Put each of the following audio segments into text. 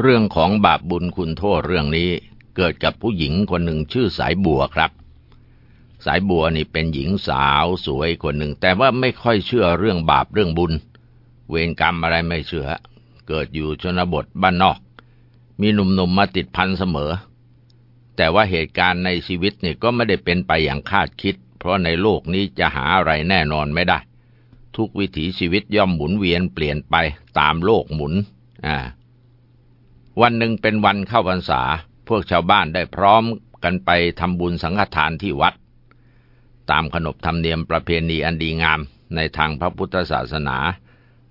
เรื่องของบาปบุญคุณโทษเรื่องนี้เกิดกับผู้หญิงคนหนึ่งชื่อสายบัวครับ สายบัวนี่เป็นหญิงสาวสวยคนหนึ่ง แต่ว่าไม่ค่อยเชื่อเรื่องบาปเรื่องบุญ เวรกรรมอะไรไม่เชื่อ เกิดอยู่ชนบทบ้านนอก มีหนุ่มๆมมาติดพันเสมอ แต่ว่าเหตุการณ์ในชีวิตนี่ก็ไม่ได้เป็นไปอย่างคาดคิด เพราะในโลกนี้จะหาอะไรแน่นอนไม่ได้ ทุกวิถีชีวิตย่อมหมุนเวียนเปลี่ยนไปตามโลกหมุน อ่า วันหนึ่งเป็นวันเข้าพรรษา พวกชาวบ้านได้พร้อมกันไปทำบุญสังฆทานที่วัด ตามขนบธรรมเนียมประเพณีอันดีงามในทางพระพุทธศาสนา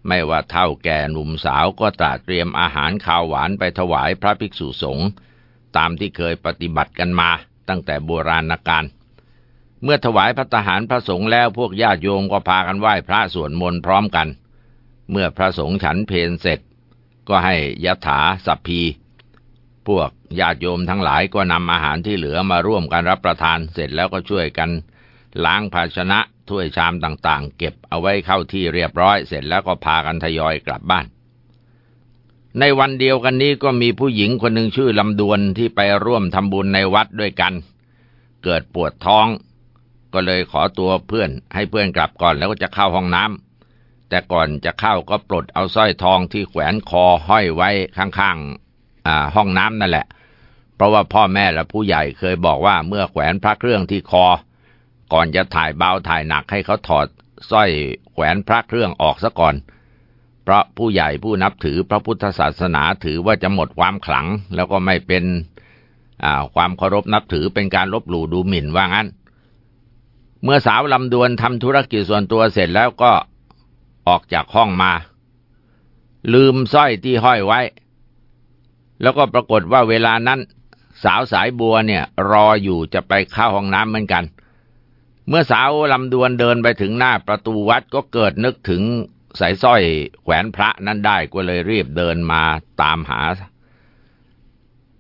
ไม่ว่าเท่าแก่หนุ่มสาวก็ตราเตรียมอาหารข้าวหวานไปถวายพระภิกษุสงฆ์ตามที่เคยปฏิบัติกันมาตั้งแต่โบราณกาลเมื่อถวายพระทหารพระสงฆ์แล้วพวกญาติโยมก็พากันไหว้พระสวดมนต์พร้อมกัน เมื่อพระสงฆ์ฉันเพลเสร็จ ก็ให้ยถาสัพพี พวกญาติโยมทั้งหลายก็นำอาหารที่เหลือมาร่วมกันรับประทานเสร็จแล้วก็ช่วยกัน ล้างภาชนะถ้วยชามต่างๆ เก็บเอาไว้เข้าที่เรียบร้อย เสร็จแล้วก็พากันทยอยกลับบ้าน ในวันเดียวกันนี้ก็มีผู้หญิงคนหนึ่งชื่อลำดวนที่ไปร่วมทำบุญในวัดด้วยกัน เกิดปวดท้อง ก็เลยขอตัวเพื่อนให้เพื่อนกลับก่อนแล้วก็จะเข้าห้องน้ำ แต่ก่อนจะเข้าก็ปลดเอาสร้อยทองที่แขวนคอห้อยไว้ข้างๆห้องน้ำนั่นแหละ เพราะว่าพ่อแม่และผู้ใหญ่เคยบอกว่าเมื่อแขวนพระเครื่องที่คอ ก่อนจะถ่ายเบาถ่ายหนักให้เขาถอดสร้อยแขวนพระเครื่องออกซะก่อน เพราะผู้ใหญ่ผู้นับถือพระพุทธศาสนาถือว่าจะหมดความขลัง แล้วก็ไม่เป็นความเคารพนับถือเป็นการลบหลู่ดูหมิ่นว่างั้น เมื่อสาวลำดวนทำธุรกิจส่วนตัวเสร็จแล้วก็ ออกจากห้องมา ลืมสร้อยที่ห้อยไว้ แล้วก็ปรากฏว่าเวลานั้น สาวสายบัวเนี่ย รออยู่จะไปเข้าห้องน้ำเหมือนกัน เมื่อสาวลำดวนเดินไปถึงหน้าประตูวัดก็เกิดนึกถึงสายสร้อยแขวนพระนั้นได้ก็เลยรีบเดินมาตามหา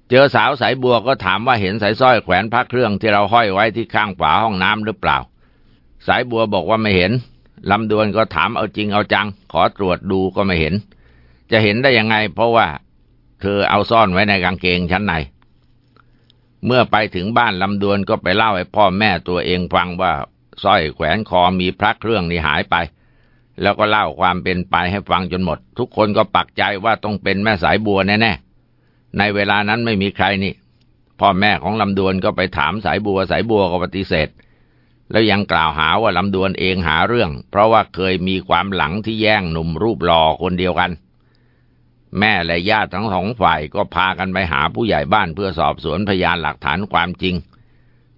เจอสาวสายบัวก็ถามว่าเห็นสายสร้อยแขวนพระเครื่องที่เราห้อยไว้ที่ข้างฝาห้องน้ำหรือเปล่า สายบัวบอกว่าไม่เห็น ลำดวนก็ถามเอาจริงเอาจัง ขอตรวจดูก็ไม่เห็น จะเห็นได้ยังไง เพราะว่า เธอเอาซ่อนไว้ในกางเกงชั้นในเมื่อไปถึงบ้านลำดวนก็ไปเล่าให้พ่อแม่ตัวเองฟังว่าสร้อยแขวนคอมีพระเครื่องนี่หายไป แล้วก็เล่าความเป็นไปให้ฟังจนหมด ทุกคนก็ปักใจว่าต้องเป็นแม่สายบัวแน่ๆในเวลานั้นไม่มีใครนี่ พ่อแม่ของลำดวนก็ไปถามสายบัวสายบัวก็ปฏิเสธ แล้วยังกล่าวหาว่าลำดวนเองหาเรื่อง เพราะว่าเคยมีความหลังที่แย่งหนุ่มรูปหล่อคนเดียวกัน แม่และญาติทั้งสองฝ่ายก็พากันไปหาผู้ใหญ่บ้านเพื่อสอบสวนพยานหลักฐานความจริง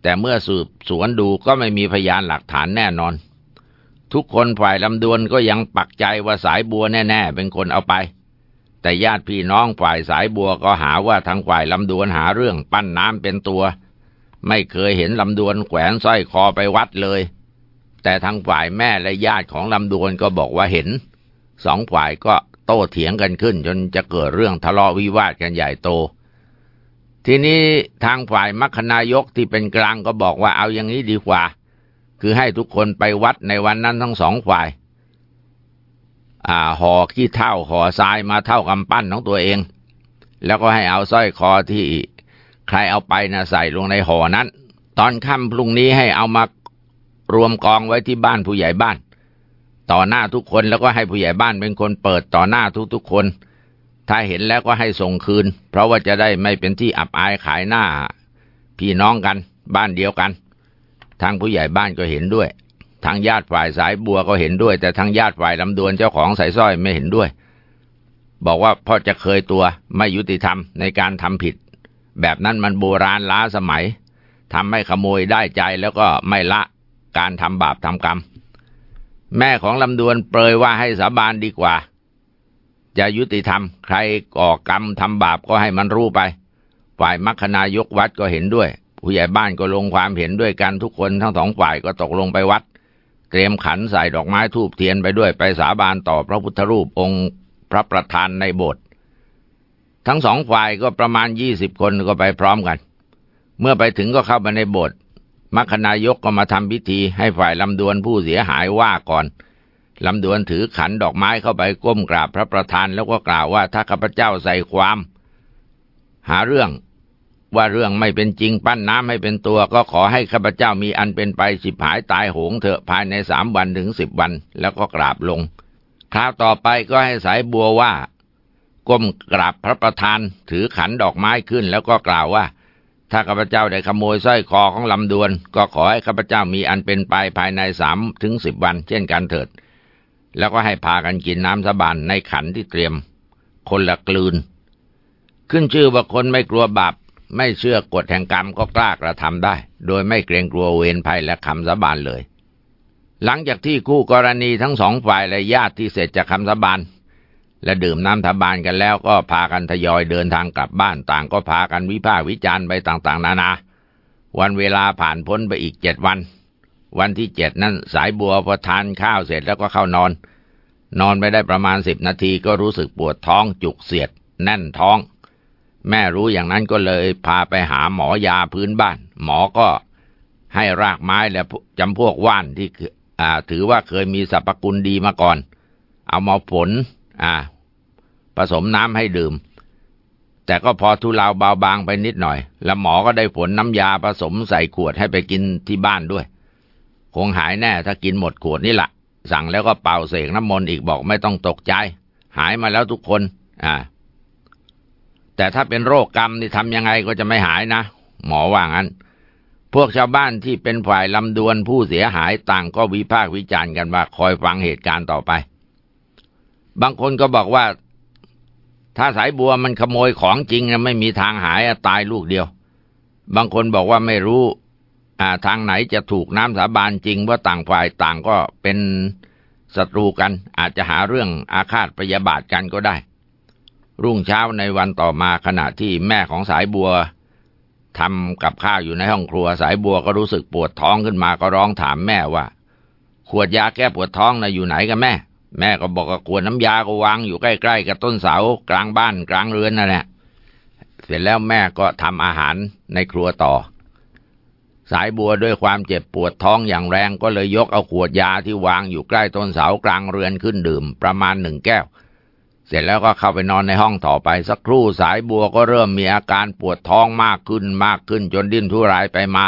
แต่เมื่อสืบสวนดูก็ไม่มีพยานหลักฐานแน่นอน ทุกคนฝ่ายลำดวนก็ยังปักใจว่าสายบัวแน่ ๆ เป็นคนเอาไป แต่ญาติพี่น้องฝ่ายสายบัวก็หาว่าทางฝ่ายลำดวนหาเรื่องปั้นน้ำเป็นตัว ไม่เคยเห็นลำดวนแขวนสร้อยคอไปวัดเลย แต่ทางฝ่ายแม่และญาติของลำดวนก็บอกว่าเห็น สองฝ่ายก็โต้เถียงกันขึ้น จนจะเกิดเรื่องทะเลาะวิวาทกันใหญ่โต ทีนี้ทางฝ่ายมัคคณายกที่เป็นกลางก็บอกว่าเอาอย่างนี้ดีกว่า คือให้ทุกคนไปวัดในวันนั้นทั้งสองฝ่ายอ่าห่อขี้เท่าห่อทรายมาเท่ากำปั้นของตัวเอง แล้วก็ให้เอาสร้อยคอที่ ใครเอาไปนะใส่ลงในห่อนั้น ตอนค่ำพรุ่งนี้ให้เอามารวมกองไว้ที่บ้านผู้ใหญ่บ้าน ต่อหน้าทุกคนแล้วก็ให้ผู้ใหญ่บ้านเป็นคนเปิดต่อหน้าทุกๆคน ถ้าเห็นแล้วก็ให้ส่งคืน เพราะว่าจะได้ไม่เป็นที่อับอายขายหน้า พี่น้องกันบ้านเดียวกัน ทางผู้ใหญ่บ้านก็เห็นด้วย ทางญาติฝ่ายสายบัวก็เห็นด้วย แต่ทางญาติฝ่ายลำดวนเจ้าของสายสร้อยไม่เห็นด้วย บอกว่าพ่อจะเคยตัวไม่ยุติธรรมในการทำผิด แบบนั้นมันโบราณล้าสมัยทำให้ขโมยได้ใจแล้วก็ไม่ละการทำบาปทำกรรม แม่ของลำดวนเปรยว่าให้สาบานดีกว่า จะยุติธรรม ใครก่อกรรมทำบาปก็ให้มันรู้ไป ฝ่ายมัคคณายกวัดก็เห็นด้วย ผู้ใหญ่บ้านก็ลงความเห็นด้วยกันทุกคนทั้งสองฝ่ายก็ตกลงไปวัด เตรียมขันใส่ดอกไม้ทูบเทียนไปด้วยไปสาบานต่อพระพุทธรูปองค์พระประธานในโบสถ์ ทั้งสองฝ่ายก็ประมาณยี่สิบคนก็ไปพร้อมกัน เมื่อไปถึงก็เข้าไปในโบสถ์มัคคณายกก็มาทำพิธีให้ฝ่ายลำดวนผู้เสียหายว่าก่อนลำดวนถือขันดอกไม้เข้าไปก้มกราบพระประธานแล้วก็กล่าวว่าถ้าข้าพเจ้าใส่ความ หาเรื่องว่าเรื่องไม่เป็นจริงปั้นน้ำให้เป็นตัว ก็ขอให้ข้าพเจ้ามีอันเป็นไปสิบหายตายโหงเถอะภายในสามวันถึงสิบวัน แล้วก็กราบลง คราวต่อไปก็ให้สายบัวว่า ก้มกราบพระประธาน ถือขันดอกไม้ขึ้นแล้วก็กล่าวว่า ถ้าข้าพเจ้าได้ขโมยสร้อยคอของลำดวน ก็ขอให้ข้าพเจ้ามีอันเป็นไปภายในสามถึงสิบวัน เช่นกันเถิด แล้วก็ให้พากันกินน้ำสบานในขันที่เตรียม คนละกลืน ขึ้นชื่อว่าคนไม่กลัวบาปไม่เชื่อกฎแห่งกรรมก็กล้ากระทำได้ โดยไม่เกรงกลัวเวรภัยและคำสาบานเลย หลังจากที่คู่กรณีทั้งสองฝ่ายและญาติที่เสร็จจากคำสาบาน และดื่มน้ำทบานกันแล้วก็พากันทยอยเดินทางกลับบ้านต่างก็พากันวิพากษ์วิจารณ์ไปต่างๆ นานา วันเวลาผ่านพ้นไปอีกเจ็ดวัน วันที่เจ็ดนั้นสายบัวพอทานข้าวเสร็จแล้วก็เข้านอน นอนไปได้ประมาณสิบนาทีก็รู้สึกปวดท้องจุกเสียด แน่นท้อง แม่รู้อย่างนั้นก็เลยพาไปหาหมอยาพื้นบ้าน หมอก็ให้รากไม้และจำพวกว่านที่ถือว่าเคยมีสรรพคุณดีมาก่อน เอามาผล อ่า ผสมน้ำให้ดื่ม แต่ก็พอทุเลาเบาบางไปนิดหน่อย แล้วหมอก็ได้ผลน้ำยาผสมใส่ขวดให้ไปกินที่บ้านด้วย คงหายแน่ถ้ากินหมดขวดนี่แหละสั่งแล้วก็เป่าเสกน้ำมนต์อีกบอกไม่ต้องตกใจ หายมาแล้วทุกคน อ่า แต่ถ้าเป็นโรคกรรมนี่ทำยังไงก็จะไม่หายนะ หมอว่างั้น พวกชาวบ้านที่เป็นฝ่ายลำดวนผู้เสียหายต่างก็วิพากษ์วิจารณ์กันว่าคอยฟังเหตุการณ์ต่อไป บางคนก็บอกว่า ถ้าสายบัวมันขโมยของจริงนะไม่มีทางหายตายลูกเดียว บางคนบอกว่าไม่รู้ทางไหนจะถูกน้ำสาบานจริงว่าต่างฝ่ายต่างก็เป็นศัตรูกัน อาจจะหาเรื่องอาฆาตพยาบาทกันก็ได้ รุ่งเช้าในวันต่อมาขณะที่แม่ของสายบัวทำกับข้าวอยู่ในห้องครัวสายบัวก็รู้สึกปวดท้องขึ้นมาก็ร้องถามแม่ว่า ขวดยาแก้ปวดท้องน่ะอยู่ไหนกันแม่ แม่ก็บอกว่าขวดน้ำยาก็วางอยู่ใกล้ๆกับต้นเสากลางบ้านกลางเรือนนั่นแหละ เสร็จแล้วแม่ก็ทำอาหารในครัวต่อ สายบัวด้วยความเจ็บปวดท้องอย่างแรงก็เลยยกเอาขวดยาที่วางอยู่ใกล้ต้นเสากลางเรือนขึ้นดื่มประมาณหนึ่งแก้ว เสร็จแล้วก็เข้าไปนอนในห้องต่อไปสักครู่สายบัวก็เริ่มมีอาการปวดท้องมากขึ้นมากขึ้นจนดิ้นทุรายไปมา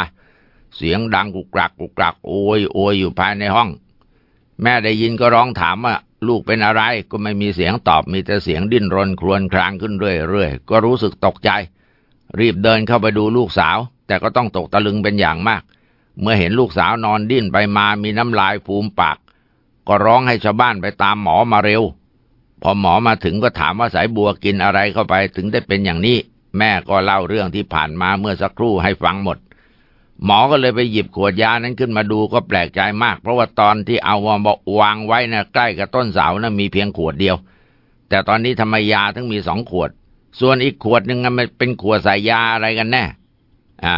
เสียงดังกุกกักกุกกักโอยโอยอยู่ภายในห้อง แม่ได้ยินก็ร้องถามว่าลูกเป็นอะไรก็ไม่มีเสียงตอบมีแต่เสียงดิ้นรนครวญครางขึ้นเรื่อยๆก็รู้สึกตกใจ รีบเดินเข้าไปดูลูกสาว แต่ก็ต้องตกตะลึงเป็นอย่างมาก เมื่อเห็นลูกสาวนอนดิ้นไปมามีน้ำลายฟูมปาก ก็ร้องให้ชาวบ้านไปตามหมอมาเร็ว พอหมอมาถึงก็ถามว่าสายบัวกินอะไรเข้าไปถึงได้เป็นอย่างนี้ แม่ก็เล่าเรื่องที่ผ่านมาเมื่อสักครู่ให้ฟังหมด หมอก็เลยไปหยิบขวดยานั้นขึ้นมาดูก็แปลกใจมาก เพราะว่าตอนที่เอาวางไว้นะใกล้กับต้นเสานะมีเพียงขวดเดียว แต่ตอนนี้ทำไมยาถึงมีสองขวด ส่วนอีกขวดหนึ่งมันเป็นขวดใส่ยาอะไรกันแน่ อ่า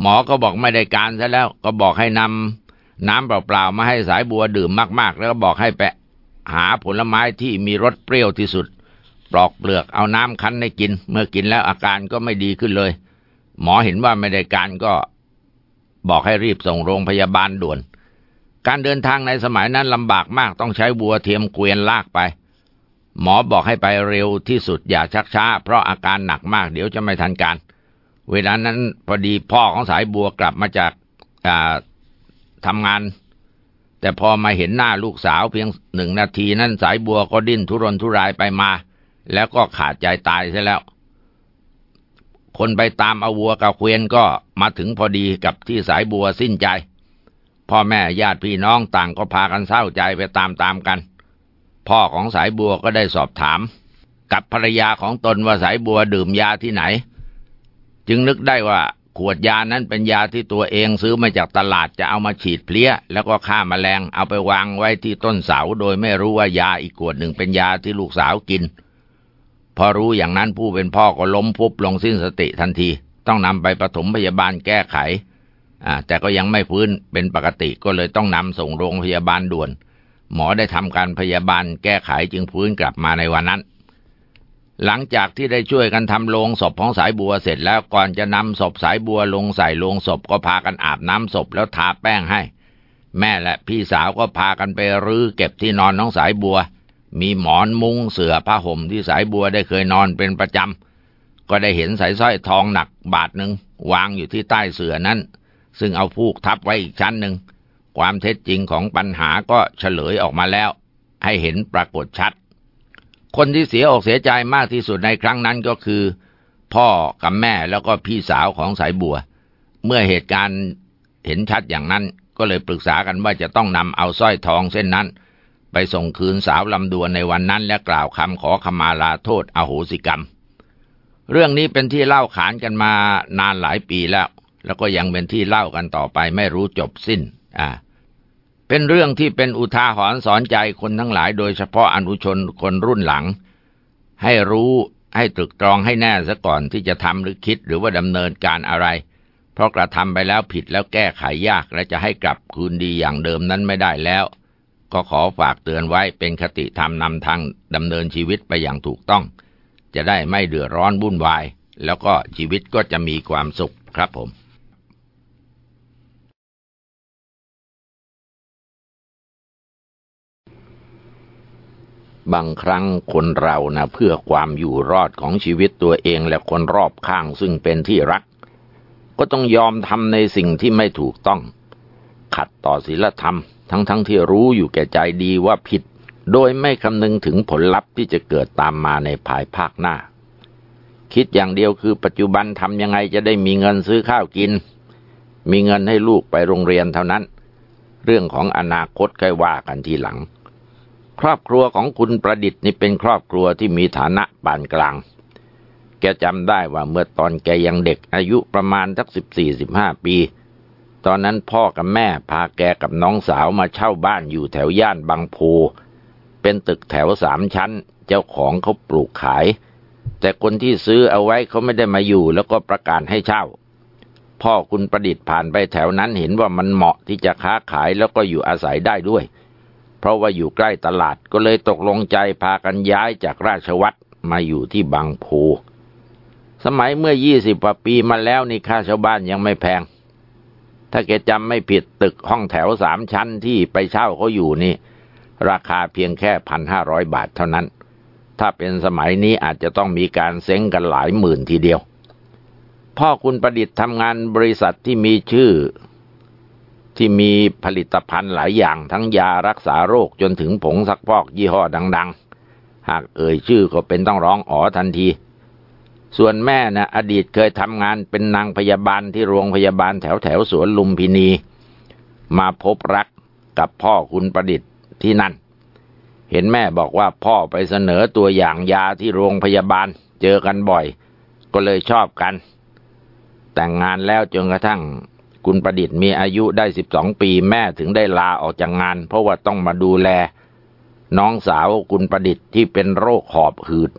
หมอก็บอกไม่ได้การซะแล้ว ก็บอกให้นำน้ำเปล่าๆมาให้สายบัวดื่มมาก ๆ แล้วก็บอกให้ไปะ หาผลไม้ที่มีรสเปรี้ยวที่สุด ปลอกเปลือกเอาน้ำคั้นให้กิน เมื่อกินแล้วอาการก็ไม่ดีขึ้นเลย หมอเห็นว่าไม่ได้การก็ บอกให้รีบส่งโรงพยาบาลด่วน การเดินทางในสมัยนั้นลำบากมากต้องใช้บัวเทียมเกวียนลากไป หมอบอกให้ไปเร็วที่สุดอย่าชักช้า เพราะอาการหนักมากเดี๋ยวจะไม่ทันการ เวลานั้นพอดีพ่อของสายบัวกลับมาจากทำงาน แต่พอมาเห็นหน้าลูกสาวเพียงหนึ่งนาทีนั้นสายบัวก็ดิ้นทุรนทุรายไปมา แล้วก็ขาดใจตายซะแล้ว คนไปตามเอาวัวกับเควียนก็มาถึงพอดีกับที่สายบัวสิ้นใจ พ่อแม่ญาติพี่น้องต่างก็พากันเศร้าใจไปตามๆกัน พ่อของสายบัวก็ได้สอบถาม กับภรรยาของตนว่าสายบัวดื่มยาที่ไหน จึงนึกได้ว่าขวดยานั้นเป็นยาที่ตัวเองซื้อมาจากตลาดจะเอามาฉีดเพลี้ย แล้วก็ฆ่ามาแมลงเอาไปวางไว้ที่ต้นเสาโดยไม่รู้ว่ายาอีกขวดหนึ่งเป็นยาที่ลูกสาวกิน พอรู้อย่างนั้นผู้เป็นพ่อก็ล้มพุบลงสิ้นสติทันที ต้องนำไปปฐมพยาบาลแก้ไขแต่ก็ยังไม่ฟื้นเป็นปกติก็เลยต้องนำส่งโรงพยาบาลด่วน หมอได้ทำการพยาบาลแก้ไขจึงฟื้นกลับมาในวันนั้น หลังจากที่ได้ช่วยกันทำโลงศพของสายบัวเสร็จแล้วก่อนจะนำศพสายบัวลงใส่โลงศพก็พากันอาบน้ำศพแล้วทาแป้งให้ แม่และพี่สาวก็พากันไปรื้อเก็บที่นอนน้องสายบัว มีหมอนมุ้งเสือผ้าห่มที่สายบัวได้เคยนอนเป็นประจำ ก็ได้เห็นสายสร้อยทองหนักบาทหนึ่งวางอยู่ที่ใต้เสือนั้น ซึ่งเอาผูกทับไว้อีกชั้นหนึ่ง ความเท็จจริงของปัญหาก็เฉลยออกมาแล้ว ให้เห็นปรากฏชัด คนที่เสียอกเสียใจมากที่สุดในครั้งนั้นก็คือ พ่อกับแม่แล้วก็พี่สาวของสายบัว เมื่อเหตุการณ์เห็นชัดอย่างนั้นก็เลยปรึกษากันว่าจะต้องนำเอาสร้อยทองเส้นนั้น ไปส่งคืนสาวลำดวนในวันนั้นและกล่าวคำขอขมาลาโทษอโหสิกรรม เรื่องนี้เป็นที่เล่าขานกันมานานหลายปีแล้ว แล้วก็ยังเป็นที่เล่ากันต่อไปไม่รู้จบสิ้น อ่า เป็นเรื่องที่เป็นอุทาหรณ์สอนใจคนทั้งหลาย โดยเฉพาะอนุชนคนรุ่นหลัง ให้รู้ให้ตรึกตรองให้แน่ซะก่อนที่จะทำหรือคิดหรือว่าดำเนินการอะไร เพราะกระทำไปแล้วผิดแล้วแก้ไขยากและจะให้กลับคืนดีอย่างเดิมนั้นไม่ได้แล้ว ก็ขอฝากเตือนไว้เป็นคติธรรมนำทางดำเนินชีวิตไปอย่างถูกต้อง จะได้ไม่เดือดร้อนวุ่นวาย แล้วก็ชีวิตก็จะมีความสุขครับผมบางครั้งคนเรานะเพื่อความอยู่รอดของชีวิตตัวเองและคนรอบข้างซึ่งเป็นที่รัก ก็ต้องยอมทำในสิ่งที่ไม่ถูกต้อง ขัดต่อศีลธรรม ทั้งๆทที่รู้อยู่แก่ใจดีว่าผิด โดยไม่คำนึงถึงผลลัพธ์ที่จะเกิดตามมาในภายภาคหน้า คิดอย่างเดียวคือปัจจุบันทำยังไงจะได้มีเงินซื้อข้าวกิน มีเงินให้ลูกไปโรงเรียนเท่านั้น เรื่องของอนาคตค่อยว่ากันทีหลัง ครอบครัวของคุณประดิษฐ์นี่เป็นครอบครัวที่มีฐานะปานกลางแกจำได้ว่าเมื่อตอนแกยังเด็กอายุประมาณสักสิบสี่สิบห้าปี ตอนนั้นพ่อกับแม่พาแกกับน้องสาวมาเช่าบ้านอยู่แถวย่านบางโพ เป็นตึกแถวสามชั้น เจ้าของเขาปลูกขาย แต่คนที่ซื้อเอาไว้เขาไม่ได้มาอยู่แล้วก็ประกาศให้เช่า พ่อคุณประดิษฐ์ผ่านไปแถวนั้นเห็นว่ามันเหมาะที่จะค้าขายแล้วก็อยู่อาศัยได้ด้วย เพราะว่าอยู่ใกล้ตลาดก็เลยตกลงใจพากันย้ายจากราชวัตรมาอยู่ที่บางโพ สมัยเมื่อยี่สิบกว่าปีมาแล้วนี่ค่าชาวบ้านยังไม่แพง ถ้าแกจำไม่ผิดตึกห้องแถวสามชั้นที่ไปเช่าเขาอยู่นี่ ราคาเพียงแค่พันห้าร้อยบาทเท่านั้น ถ้าเป็นสมัยนี้อาจจะต้องมีการเซ้งกันหลายหมื่นทีเดียว พ่อคุณประดิษฐ์ทำงานบริษัทที่มีชื่อ ที่มีผลิตภัณฑ์หลายอย่างทั้งยารักษาโรคจนถึงผงซักฟอกยี่ห้อดัง ๆ หากเอ่ยชื่อก็เป็นต้องร้องอ๋อทันที ส่วนแม่นะอดีตเคยทำงานเป็นนางพยาบาลที่โรงพยาบาลแถวแถวสวนลุมพินี มาพบรักกับพ่อคุณประดิษฐ์ที่นั่น เห็นแม่บอกว่าพ่อไปเสนอตัวอย่างยาที่โรงพยาบาลเจอกันบ่อย ก็เลยชอบกัน แต่งงานแล้วจนกระทั่งคุณประดิษฐ์มีอายุได้สิบสองปีแม่ถึงได้ลาออกจากงาน เพราะว่าต้องมาดูแล น้องสาวคุณประดิษฐ์ที่เป็นโรคหอบหืด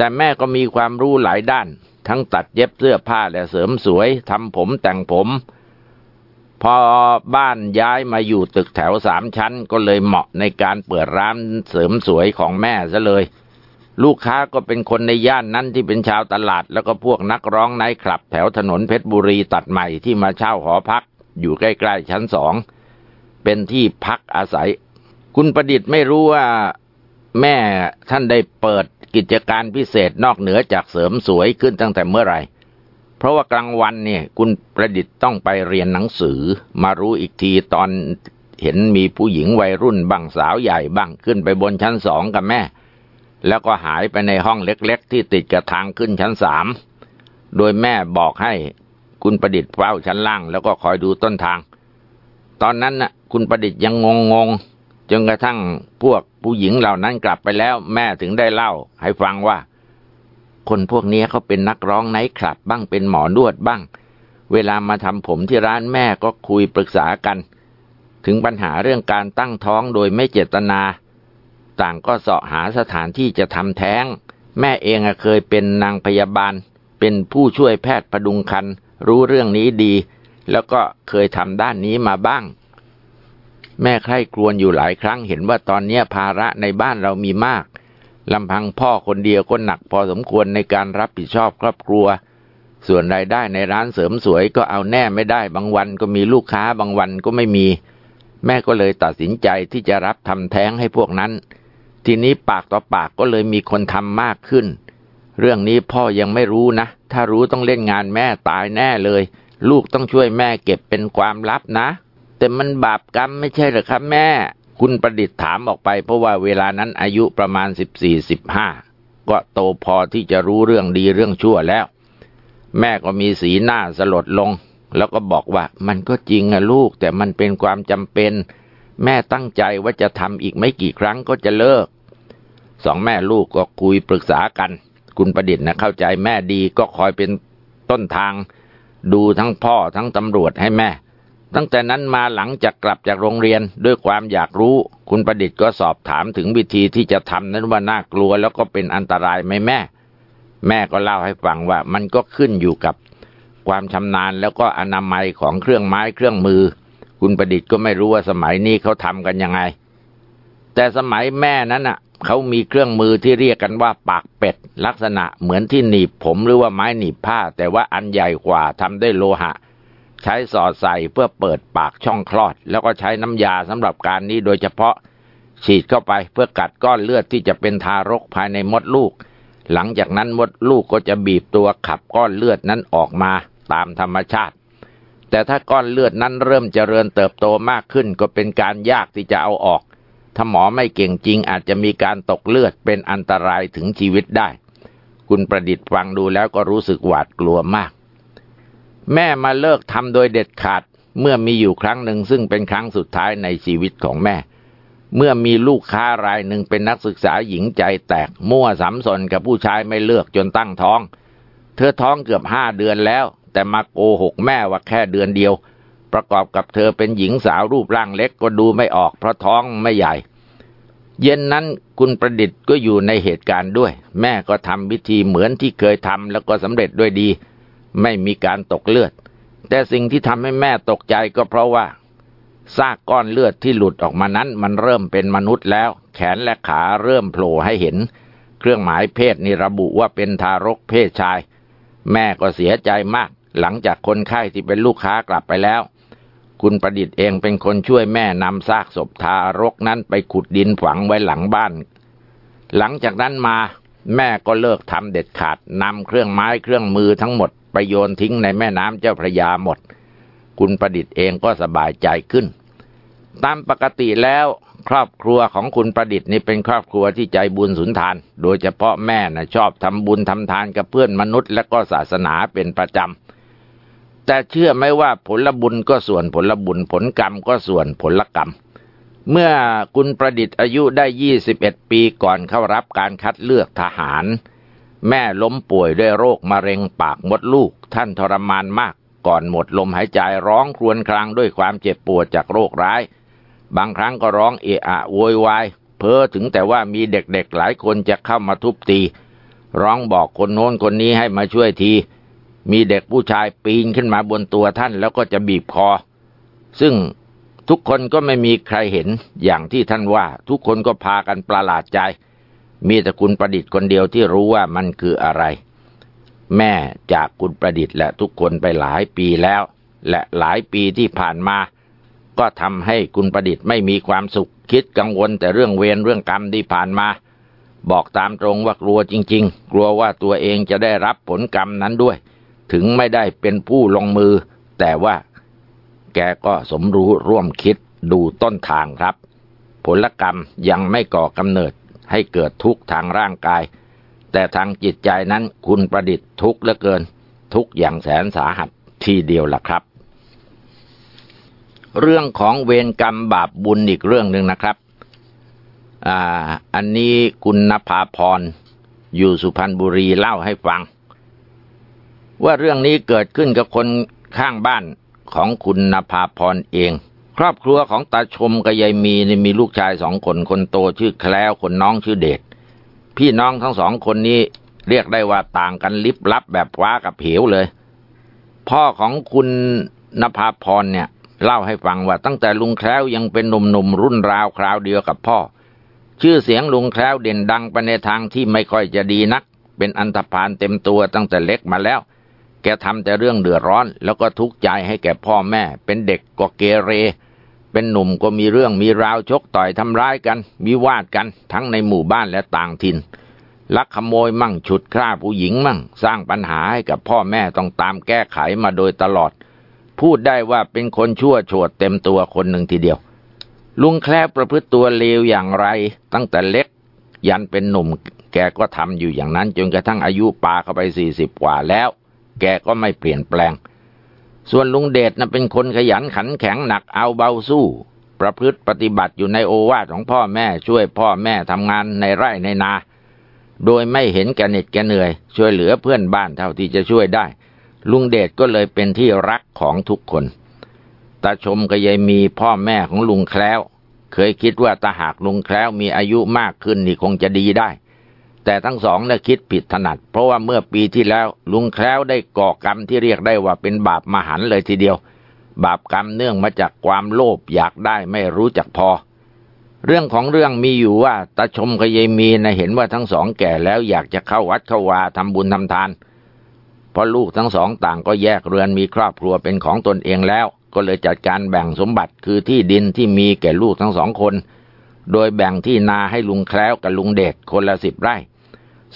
แต่แม่ก็มีความรู้หลายด้าน ทั้งตัดเย็บเสื้อผ้าและเสริมสวยทำผมแต่งผม พอบ้านย้ายมาอยู่ตึกแถวสามชั้นก็เลยเหมาะในการเปิดร้านเสริมสวยของแม่ซะเลย ลูกค้าก็เป็นคนในย่านนั้นที่เป็นชาวตลาด แล้วก็พวกนักร้องไนท์คลับ แถวถนนเพชรบุรีตัดใหม่ที่มาเช่าหอพัก อยู่ใกล้ๆชั้นสองเป็นที่พักอาศัย คุณประดิษฐ์ไม่รู้ว่าแม่ท่านได้เปิด กิจการพิเศษนอกเหนือจากเสริมสวยขึ้นตั้งแต่เมื่อไหร่ เพราะว่ากลางวันเนี่ยคุณประดิษฐ์ต้องไปเรียนหนังสือ มารู้อีกทีตอนเห็นมีผู้หญิงวัยรุ่นบ้างสาวใหญ่บ้างขึ้นไปบนชั้นสองกับแม่ แล้วก็หายไปในห้องเล็กๆ ที่ติดกับทางขึ้นชั้นสาม โดยแม่บอกให้คุณประดิษฐ์เฝ้าชั้นล่าง แล้วก็คอยดูต้นทาง ตอนนั้นน่ะ คุณประดิษฐ์ยังงงๆ จนกระทั่งพวกผู้หญิงเหล่านั้นกลับไปแล้ว แม่ถึงได้เล่า ให้ฟังว่า คนพวกนี้เขาเป็นนักร้องไนท์คลับบ้างเป็นหมอนวดบ้าง เวลามาทำผมที่ร้านแม่ก็คุยปรึกษากัน ถึงปัญหาเรื่องการตั้งท้องโดยไม่เจตนา ต่างก็เสาะหาสถานที่จะทำแท้ง แม่เองเคยเป็นนางพยาบาล เป็นผู้ช่วยแพทย์ประดุงคันรู้เรื่องนี้ดี แล้วก็เคยทำด้านนี้มาบ้าง แม่ใคร่ครวญอยู่หลายครั้งเห็นว่าตอนนี้ภาระในบ้านเรามีมากลำพังพ่อคนเดียวก็หนักพอสมควรในการรับผิดชอบครอบครัว ส่วนรายได้ในร้านเสริมสวยก็เอาแน่ไม่ได้บางวันก็มีลูกค้าบางวันก็ไม่มี แม่ก็เลยตัดสินใจที่จะรับทำแท้งให้พวกนั้น ทีนี้ปากต่อปากก็เลยมีคนทำมากขึ้น เรื่องนี้พ่อยังไม่รู้นะ ถ้ารู้ต้องเล่นงานแม่ตายแน่เลย ลูกต้องช่วยแม่เก็บเป็นความลับนะ แต่มันบาปกรรมไม่ใช่หรอครับแม่ คุณประดิษฐ์ถามออกไป เพราะว่าเวลานั้นอายุประมาณสิบสี่สิบห้าก็โตพอที่จะรู้เรื่องดีเรื่องชั่วแล้ว แม่ก็มีสีหน้าสลดลง แล้วก็บอกว่ามันก็จริงอะลูก แต่มันเป็นความจำเป็น แม่ตั้งใจว่าจะทำอีกไม่กี่ครั้งก็จะเลิก สองแม่ลูกก็คุยปรึกษากัน คุณประดิษฐ์นะเข้าใจแม่ดีก็คอยเป็นต้นทาง ดูทั้งพ่อทั้งตำรวจให้แม่ ตั้งแต่นั้นมาหลังจากกลับจากโรงเรียนด้วยความอยากรู้ คุณประดิษฐ์ก็สอบถามถึงวิธีที่จะทำนั้นว่าน่ากลัวแล้วก็เป็นอันตรายไหมแม่ แม่ก็เล่าให้ฟังว่ามันก็ขึ้นอยู่กับความชำนาญแล้วก็อนามัยของเครื่องไม้เครื่องมือ คุณประดิษฐ์ก็ไม่รู้ว่าสมัยนี้เขาทำกันยังไง แต่สมัยแม่นั้นอะเขามีเครื่องมือที่เรียกกันว่าปากเป็ด ลักษณะเหมือนที่หนีบผมหรือว่าไม้หนีบผ้า แต่ว่าอันใหญ่กว่าทำด้วยโลหะ ใช้สอดใส่เพื่อเปิดปากช่องคลอด แล้วก็ใช้น้ำยาสำหรับการนี้โดยเฉพาะฉีดเข้าไปเพื่อกัดก้อนเลือดที่จะเป็นทารกภายในมดลูก หลังจากนั้นมดลูกก็จะบีบตัวขับก้อนเลือดนั้นออกมาตามธรรมชาติ แต่ถ้าก้อนเลือดนั้นเริ่มเจริญเติบโตมากขึ้นก็เป็นการยากที่จะเอาออก ถ้าหมอไม่เก่งจริงอาจจะมีการตกเลือดเป็นอันตรายถึงชีวิตได้ คุณประดิษฐ์ฟังดูแล้วก็รู้สึกหวาดกลัวมาก แม่มาเลิกทำโดยเด็ดขาดเมื่อมีอยู่ครั้งหนึ่งซึ่งเป็นครั้งสุดท้ายในชีวิตของแม่ เมื่อมีลูกค้ารายหนึ่งเป็นนักศึกษาหญิงใจแตกมั่วสัมสนกับผู้ชายไม่เลือกจนตั้งท้อง เธอท้องเกือบห้าเดือนแล้ว แต่มาโกหกแม่ว่าแค่เดือนเดียว ประกอบกับเธอเป็นหญิงสาวรูปร่างเล็กก็ดูไม่ออกเพราะท้องไม่ใหญ่ เย็นนั้นคุณประดิษฐ์ก็อยู่ในเหตุการณ์ด้วย แม่ก็ทำพิธีเหมือนที่เคยทำแล้วก็สำเร็จด้วยดี ไม่มีการตกเลือด แต่สิ่งที่ทำให้แม่ตกใจก็เพราะว่าซากก้อนเลือดที่หลุดออกมานั้น มันเริ่มเป็นมนุษย์แล้ว แขนและขาเริ่มโผล่ให้เห็น เครื่องหมายเพศนี่ระบุว่าเป็นทารกเพศชาย แม่ก็เสียใจมาก หลังจากคนไข้ที่เป็นลูกค้ากลับไปแล้ว คุณประดิษฐ์เองเป็นคนช่วยแม่นำซากศพทารกนั้นไปขุดดินฝังไว้หลังบ้าน หลังจากนั้นมา แม่ก็เลิกทำเด็ดขาดนำเครื่องไม้เครื่องมือทั้งหมดไปโยนทิ้งในแม่น้ำเจ้าพระยาหมด คุณประดิษฐ์เองก็สบายใจขึ้น ตามปกติแล้วครอบครัวของคุณประดิษฐ์นี่เป็นครอบครัวที่ใจบุญสุนทาน โดยเฉพาะแม่นะชอบทำบุญทำทานกับเพื่อนมนุษย์และก็ศาสนาเป็นประจำแต่เชื่อไหมว่าผลบุญก็ส่วนผลบุญผลกรรมก็ส่วนผลกรรม เมื่อคุณประดิษฐ์อายุได้ 21 ปีก่อนเข้ารับการคัดเลือกทหาร แม่ล้มป่วยด้วยโรคมะเร็งปากมดลูก ท่านทรมานมากก่อนหมดลมหายใจร้องครวญครางด้วยความเจ็บปวดจากโรคร้าย บางครั้งก็ร้องเอะอะโวยวาย เพ้อถึงแต่ว่ามีเด็กๆหลายคนจะเข้ามาทุบตี ร้องบอกคนโน้นคนนี้ให้มาช่วยที มีเด็กผู้ชายปีนขึ้นมาบนตัวท่านแล้วก็จะบีบคอ ซึ่ง ทุกคนก็ไม่มีใครเห็นอย่างที่ท่านว่า ทุกคนก็พากันประหลาดใจ มีแต่คุณประดิษฐ์คนเดียวที่รู้ว่ามันคืออะไร แม่จากคุณประดิษฐ์และทุกคนไปหลายปีแล้ว และหลายปีที่ผ่านมา ก็ทำให้คุณประดิษฐ์ไม่มีความสุขคิดกังวลแต่เรื่องเวรเรื่องกรรมที่ผ่านมา บอกตามตรงว่ากลัวจริง ๆ กลัวว่าตัวเองจะได้รับผลกรรมนั้นด้วย ถึงไม่ได้เป็นผู้ลงมือ แต่ว่า แกก็สมรู้ร่วมคิดดูต้นทางครับ ผลกรรมยังไม่ก่อกำเนิดให้เกิดทุกข์ทางร่างกาย แต่ทางจิตใจนั้นคุณประดิษฐ์ทุกข์เหลือเกิน ทุกข์อย่างแสนสาหัสทีเดียวล่ะครับ เรื่องของเวรกรรมบาปบุญอีกเรื่องหนึ่งนะครับอ่าอันนี้คุณนภาพรอยู่สุพรรณบุรีเล่าให้ฟัง ว่าเรื่องนี้เกิดขึ้นกับคนข้างบ้าน ของคุณนภาพรเอง ครอบครัวของตาชมกับยายมีมีลูกชายสองคนคนโตชื่อแคล้วคนน้องชื่อเดชพี่น้องทั้งสองคนนี้เรียกได้ว่าต่างกันลิบลับแบบว้ากับเหวเลย พ่อของคุณนภาพรเนี่ย เล่าให้ฟังว่าตั้งแต่ลุงแคล้วยังเป็นหนุ่มๆรุ่นราวคราวเดียวกับพ่อ ชื่อเสียงลุงแคล้วเด่นดังไปในทางที่ไม่ค่อยจะดีนัก เป็นอันธพาลเต็มตัวตั้งแต่เล็กมาแล้ว แกทำแต่เรื่องเดือดร้อน แล้วก็ทุกข์ใจให้แก่พ่อแม่ เป็นเด็กก็เกเร เป็นหนุ่มก็มีเรื่องมีราวชกต่อยทำร้ายกัน วิวาทกันทั้งในหมู่บ้านและต่างถิ่น ลักขโมยมั่งฉุดฆ่าผู้หญิงมั่ง สร้างปัญหาให้กับพ่อแม่ต้องตามแก้ไขมาโดยตลอด พูดได้ว่าเป็นคนชั่วโฉดเต็มตัวคนหนึ่งทีเดียว ลุงแคลประพฤติตัวเลวอย่างไร ตั้งแต่เล็ก ยันเป็นหนุ่ม แกก็ทำอยู่อย่างนั้นจนกระทั่งอายุปาเข้าไปสี่สิบกว่าแล้ว แกก็ไม่เปลี่ยนแปลง ส่วนลุงเดชนะเป็นคนขยันขันแข็งหนักเอาเบาสู้ ประพฤติปฏิบัติอยู่ในโอวาทของพ่อแม่ช่วยพ่อแม่ทำงานในไร่ในนา โดยไม่เห็นแกเหน็ดแกเหนื่อย ช่วยเหลือเพื่อนบ้านเท่าที่จะช่วยได้ ลุงเดชก็เลยเป็นที่รักของทุกคนตาชมก็ยังมีพ่อแม่ของลุงแคล้ว เคยคิดว่าถ้าหากลุงแคล้วมีอายุมากขึ้นนี่คงจะดีได้ แต่ทั้งสองได้คิดผิดถนัด เพราะว่าเมื่อปีที่แล้ว ลุงแคล้วได้ก่อกรรมที่เรียกได้ว่าเป็นบาปมหันเลยทีเดียว บาปกรรมเนื่องมาจากความโลภอยากได้ไม่รู้จักพอ เรื่องของเรื่องมีอยู่ว่าตาชมกับยายมีนะเห็นว่าทั้งสองแก่แล้วอยากจะเข้าวัดเข้าวาทำบุญทำทานเพราะลูกทั้งสองต่างก็แยกเรือนมีครอบครัวเป็นของตนเองแล้ว ก็เลยจัดการแบ่งสมบัติคือที่ดินที่มีแก่ลูกทั้งสองคน โดยแบ่งที่นาให้ลุงแคล้วกับลุงเดชคนละสิบไร่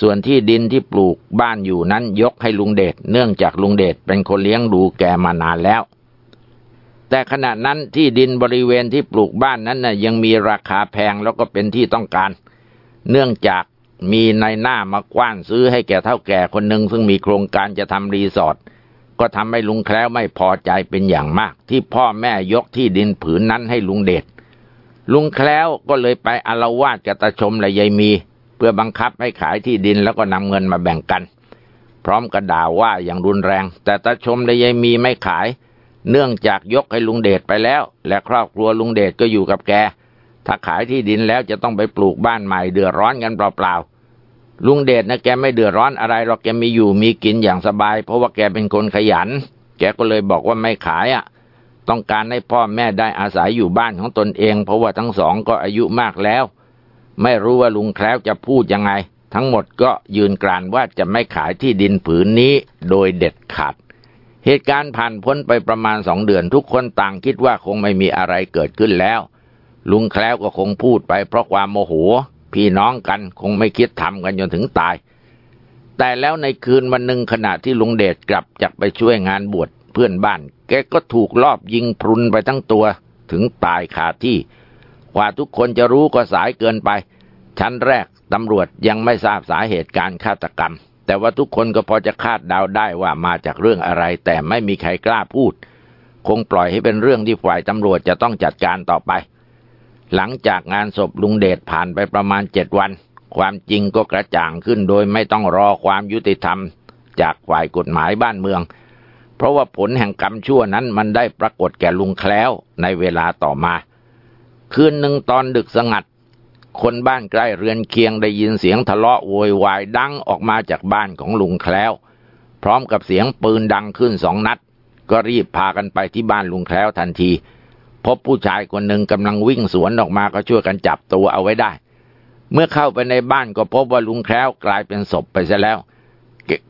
ส่วนที่ดินที่ปลูกบ้านอยู่นั้นยกให้ลุงเดชเนื่องจากลุงเดชเป็นคนเลี้ยงดูแกมานานแล้ว แต่ขณะนั้นที่ดินบริเวณที่ปลูกบ้านนั้นนะ่ะยังมีราคาแพงแล้วก็เป็นที่ต้องการ เนื่องจากมีนายหน้ามากว้านซื้อให้แก่เท่าแก่คนหนึ่งซึ่งมีโครงการจะทำรีสอร์ทก็ทำให้ลุงแคล้วไม่พอใจเป็นอย่างมาก ที่พ่อแม่ยกที่ดินผืนนั้นให้ลุงเดช ลุงแคล้วก็เลยไปอารวาสกับตาชมและยายมี เพื่อบังคับให้ขายที่ดินแล้วก็นำเงินมาแบ่งกัน พร้อมกระด่าว่าอย่างรุนแรง แต่ตาชมและยายมีไม่ขาย เนื่องจากยกให้ลุงเดชไปแล้ว และครอบครัวลุงเดชก็อยู่กับแก ถ้าขายที่ดินแล้วจะต้องไปปลูกบ้านใหม่เดือดร้อนกันเปล่าๆลุงเดชนะแกไม่เดือดร้อนอะไรหรอกแกมีอยู่มีกินอย่างสบาย เพราะว่าแกเป็นคนขยัน แกก็เลยบอกว่าไม่ขายอะ ต้องการให้พ่อแม่ได้อาศัยอยู่บ้านของตนเอง เพราะว่าทั้งสองก็อายุมากแล้ว ไม่รู้ว่าลุงแคล้วจะพูดยังไง ทั้งหมดก็ยืนกรานว่าจะไม่ขายที่ดินผืนนี้โดยเด็ดขาด เหตุการณ์ผ่านพ้นไปประมาณสองเดือนทุกคนต่างคิดว่าคงไม่มีอะไรเกิดขึ้นแล้ว ลุงแคล้วก็คงพูดไปเพราะความโมโห พี่น้องกันคงไม่คิดทำกันจนถึงตายแต่แล้วในคืนวันหนึ่งขณะที่ลุงเดชกลับจากไปช่วยงานบวช เพื่อนบ้าน แกก็ถูกลอบยิงพรุนไปทั้งตัวถึงตายคาดที่ กว่าทุกคนจะรู้ก็สายเกินไป ชั้นแรกตำรวจยังไม่ทราบสาเหตุการฆาตกรรม แต่ว่าทุกคนก็พอจะคาดเดาได้ว่ามาจากเรื่องอะไร แต่ไม่มีใครกล้าพูด คงปล่อยให้เป็นเรื่องที่ฝ่ายตำรวจจะต้องจัดการต่อไป หลังจากงานศพลุงเดชผ่านไปประมาณเจ็ดวัน ความจริงก็กระจ่างขึ้นโดยไม่ต้องรอความยุติธรรม จากฝ่ายกฎหมายบ้านเมือง เพราะว่าผลแห่งกรรมชั่วนั้นมันได้ปรากฏแก่ลุงแคล้วในเวลาต่อมา คืนหนึ่งตอนดึกสงัด คนบ้านใกล้เรือนเคียงได้ยินเสียงทะเลาะโวยวายดังออกมาจากบ้านของลุงแคล้ว พร้อมกับเสียงปืนดังขึ้นสองนัด ก็รีบพากันไปที่บ้านลุงแคล้วทันที พบผู้ชายคนหนึ่งกำลังวิ่งสวนออกมาก็ช่วยกันจับตัวเอาไว้ได้ เมื่อเข้าไปในบ้านก็พบว่าลุงแคล้วกลายเป็นศพไปซะแล้ว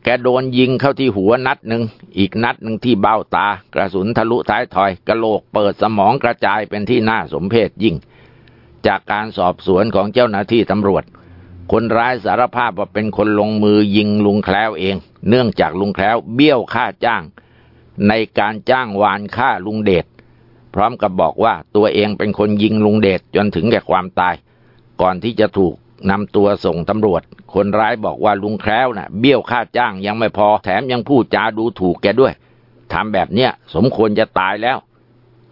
แกโดนยิงเข้าที่หัวนัดหนึ่ง อีกนัดหนึ่งที่เบ้าตา กระสุนทะลุท้ายถอยกระโหลกเปิดสมองกระจายเป็นที่น่าสมเพชยิ่ง จากการสอบสวนของเจ้าหน้าที่ตำรวจ คนร้ายสารภาพว่าเป็นคนลงมือยิงลุงแคล้วเอง เนื่องจากลุงแคล้วเบี้ยวค่าจ้าง ในการจ้างวานฆ่าลุงเดชพร้อมกับบอกว่าตัวเองเป็นคนยิงลุงเดชจนถึงแก่ความตาย ก่อนที่จะถูก นำตัวส่งตำรวจ คนร้ายบอกว่าลุงแคล้วนะ่ะ เบี้ยวค่าจ้างยังไม่พอแถมยังพูดจาดูถูกแกด้วยทำแบบเนี้ยสมควรจะตายแล้ว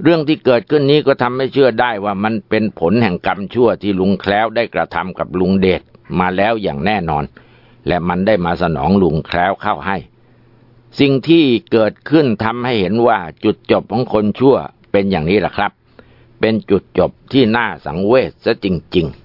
เรื่องที่เกิดขึ้นนี้ก็ทำให้เชื่อได้ว่ามันเป็นผลแห่งกรรมชั่วที่ลุงแคล้วได้กระทำกับลุงเดชมาแล้วอย่างแน่นอน และมันได้มาสนองลุงแคล้วเข้าให้ สิ่งที่เกิดขึ้นทำให้เห็นว่าจุดจบของคนชั่วเป็นอย่างนี้แหละครับ เป็นจุดจบที่น่าสังเวชซะจริง ๆ